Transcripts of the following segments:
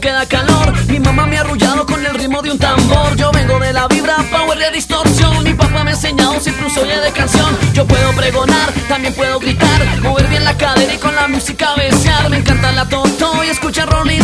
queda calor. Mi mamá me ha arrullado con el ritmo de un tambor. Yo vengo de la vibra power de distorsión. Mi papá me ha enseñado siempre un de canción. Yo puedo pregonar, también puedo gritar, mover bien la cadera y con la música besear. Me encanta la toto y escuchar Rolling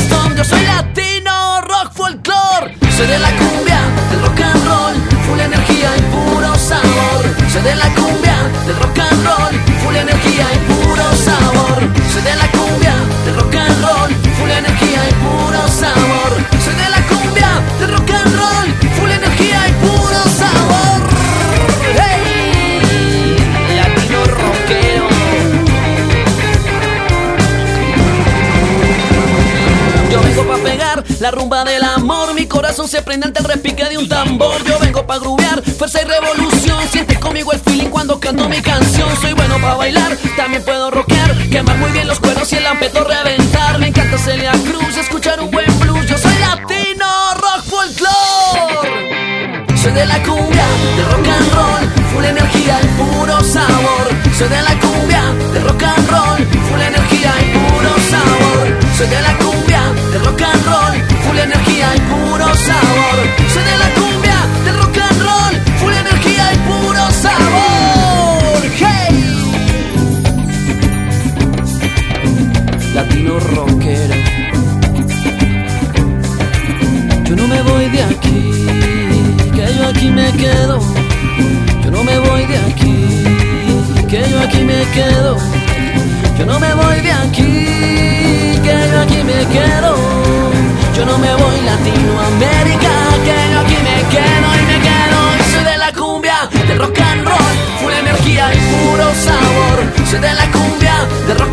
la rumba del amor Mi corazón se prende ante el repique de un tambor. Yo vengo pa' grubear, fuerza y revolución. Siente conmigo el feeling cuando canto mi canción. Soy bueno pa' bailar, también puedo rockear Quemar muy bien los cueros y el ampeto reventar Yo no me voy de aquí Que yo aquí me quedo yo no me voy de aquí, que yo aquí me quedo. Yo no me voy de aquí, que yo aquí me quedo. Yo no me voy Latinoamérica, que yo aquí me quedo y me quedo. Y soy de la cumbia, del rock and roll, full energía y puro sabor. Soy de la cumbia, del rock